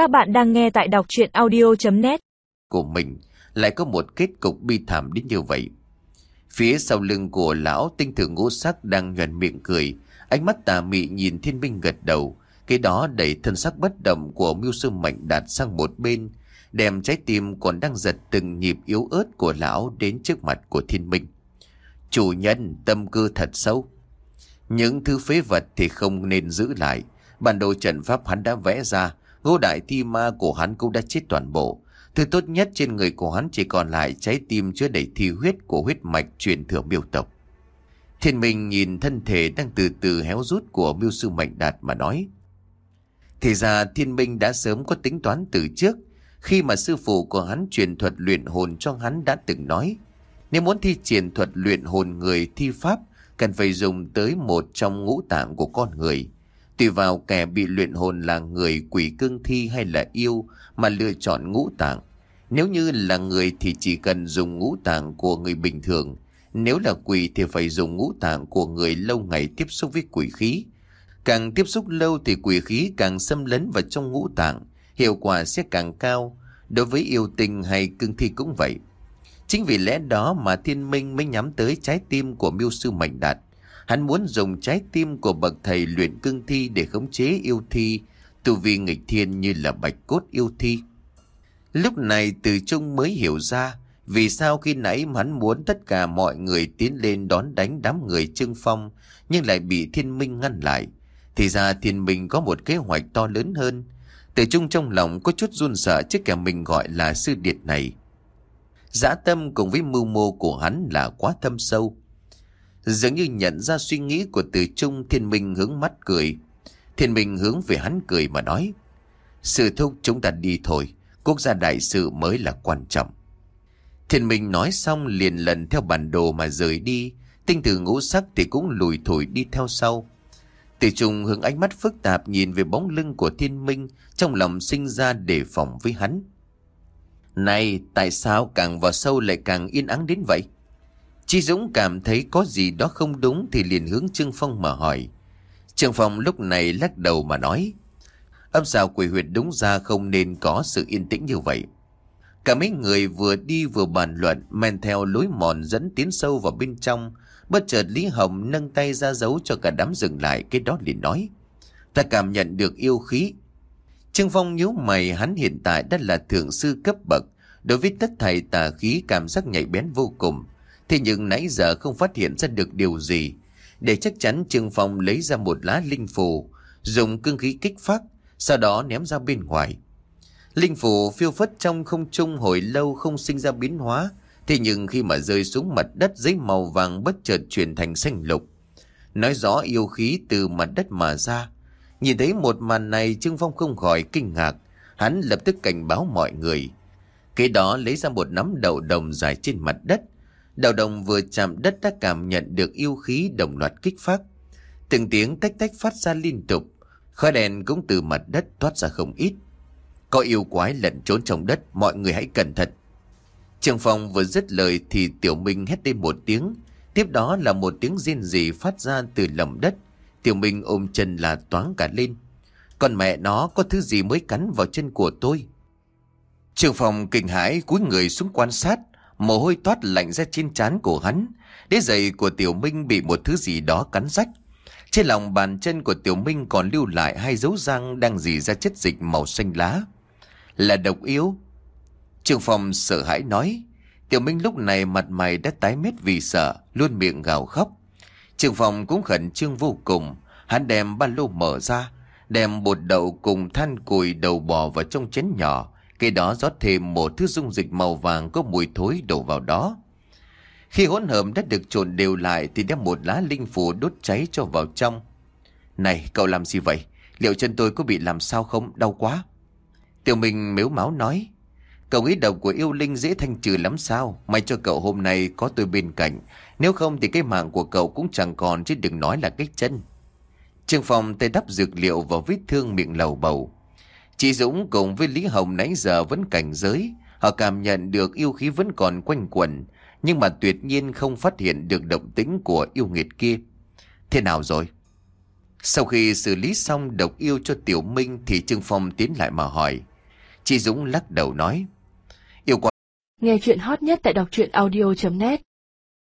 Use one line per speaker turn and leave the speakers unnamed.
Các bạn đang nghe tại đọc chuyện audio.net
Của mình lại có một kết cục bi thảm đến như vậy. Phía sau lưng của lão tinh thử ngũ sắc đang nhuận miệng cười, ánh mắt tà mị nhìn thiên minh gật đầu, cái đó đẩy thân sắc bất động của mưu sư mạnh đạt sang một bên, đem trái tim còn đang giật từng nhịp yếu ớt của lão đến trước mặt của thiên minh. Chủ nhân tâm cơ thật sâu. Những thứ phế vật thì không nên giữ lại. Bản đồ trận pháp hắn đã vẽ ra, Gô đại thi ma của hắn cũng đã chết toàn bộ. Thứ tốt nhất trên người của hắn chỉ còn lại trái tim chứa đầy thi huyết của huyết mạch truyền thừa miêu tộc. Thiên Minh nhìn thân thể đang từ từ héo rút của miêu sư mạnh đạt mà nói. Thì ra thiên minh đã sớm có tính toán từ trước, khi mà sư phụ của hắn truyền thuật luyện hồn cho hắn đã từng nói. Nếu muốn thi triển thuật luyện hồn người thi pháp, cần phải dùng tới một trong ngũ tạng của con người. Tùy vào kẻ bị luyện hồn là người quỷ cương thi hay là yêu mà lựa chọn ngũ tạng. Nếu như là người thì chỉ cần dùng ngũ tạng của người bình thường. Nếu là quỷ thì phải dùng ngũ tạng của người lâu ngày tiếp xúc với quỷ khí. Càng tiếp xúc lâu thì quỷ khí càng xâm lấn vào trong ngũ tạng, hiệu quả sẽ càng cao. Đối với yêu tình hay cương thi cũng vậy. Chính vì lẽ đó mà thiên minh mới nhắm tới trái tim của miêu sư mạnh đạt. Hắn muốn dùng trái tim của bậc thầy luyện cương thi để khống chế yêu thi, tu vi nghịch thiên như là bạch cốt yêu thi. Lúc này từ trung mới hiểu ra vì sao khi nãy hắn muốn tất cả mọi người tiến lên đón đánh đám người trưng phong nhưng lại bị thiên minh ngăn lại. Thì ra thiên minh có một kế hoạch to lớn hơn. Từ trung trong lòng có chút run sợ trước kẻ mình gọi là sư điệt này. Giã tâm cùng với mưu mô của hắn là quá thâm sâu. Dường như nhận ra suy nghĩ của từ trung thiên minh hướng mắt cười. Thiên minh hướng về hắn cười mà nói. Sự thúc chúng ta đi thôi. Quốc gia đại sự mới là quan trọng. Thiên minh nói xong liền lần theo bản đồ mà rời đi. Tinh tử ngũ sắc thì cũng lùi thổi đi theo sau. Từ trung hướng ánh mắt phức tạp nhìn về bóng lưng của thiên minh trong lòng sinh ra đề phòng với hắn. Này, tại sao càng vào sâu lại càng yên ắng đến vậy? Chi Dũng cảm thấy có gì đó không đúng thì liền hướng Trương Phong mà hỏi. Trương Phong lúc này lắc đầu mà nói. Âm xào quỷ huyệt đúng ra không nên có sự yên tĩnh như vậy. Cả mấy người vừa đi vừa bàn luận, men theo lối mòn dẫn tiến sâu vào bên trong. Bất chợt Lý Hồng nâng tay ra dấu cho cả đám dừng lại, cái đó liền nói. Ta cảm nhận được yêu khí. Trương Phong nhíu mày, hắn hiện tại đã là thượng sư cấp bậc. Đối với tất thầy tà khí cảm giác nhạy bén vô cùng. Thế nhưng nãy giờ không phát hiện ra được điều gì. Để chắc chắn Trương Phong lấy ra một lá linh phù, dùng cương khí kích phát, sau đó ném ra bên ngoài. Linh phù phiêu phất trong không trung hồi lâu không sinh ra biến hóa, thế nhưng khi mà rơi xuống mặt đất giấy màu vàng bất chợt chuyển thành xanh lục. Nói rõ yêu khí từ mặt đất mà ra. Nhìn thấy một màn này Trương Phong không khỏi kinh ngạc, hắn lập tức cảnh báo mọi người. Kế đó lấy ra một nắm đậu đồng dài trên mặt đất, Đào đồng vừa chạm đất đã cảm nhận được yêu khí đồng loạt kích phát. Từng tiếng tách tách phát ra liên tục. Khói đèn cũng từ mặt đất thoát ra không ít. Có yêu quái lẩn trốn trong đất, mọi người hãy cẩn thận. Trường phòng vừa dứt lời thì Tiểu Minh hét lên một tiếng. Tiếp đó là một tiếng riêng gì phát ra từ lòng đất. Tiểu Minh ôm chân là toáng cả lên. Còn mẹ nó có thứ gì mới cắn vào chân của tôi? Trường phòng kinh hãi cúi người xuống quan sát. Mồ hôi toát lạnh ra trên trán của hắn. Đế giày của Tiểu Minh bị một thứ gì đó cắn rách. Trên lòng bàn chân của Tiểu Minh còn lưu lại hai dấu răng đang dì ra chất dịch màu xanh lá. Là độc yếu. Trường phòng sợ hãi nói. Tiểu Minh lúc này mặt mày đã tái mét vì sợ, luôn miệng gào khóc. Trường phòng cũng khẩn trương vô cùng. Hắn đem ba lô mở ra, đem bột đậu cùng than cùi đầu bò vào trong chén nhỏ, Cây đó rót thêm một thứ dung dịch màu vàng có mùi thối đổ vào đó. Khi hỗn hợp đã được trộn đều lại thì đem một lá linh phù đốt cháy cho vào trong. Này, cậu làm gì vậy? Liệu chân tôi có bị làm sao không? Đau quá. Tiểu Minh mếu máu nói. Cậu nghĩ độc của yêu linh dễ thanh trừ lắm sao? May cho cậu hôm nay có tôi bên cạnh. Nếu không thì cái mạng của cậu cũng chẳng còn chứ đừng nói là cái chân. Trương Phong tay đắp dược liệu vào vết thương miệng lầu bầu. Chị Dũng cùng với Lý Hồng nãy giờ vẫn cảnh giới. Họ cảm nhận được yêu khí vẫn còn quanh quẩn. Nhưng mà tuyệt nhiên không phát hiện được động tính của yêu nghiệt kia. Thế nào rồi? Sau khi xử lý xong độc yêu cho Tiểu Minh thì Trương Phong tiến lại mà hỏi. Chị Dũng lắc đầu nói. Yêu quá.
Nghe chuyện hot nhất tại đọc truyện audio.net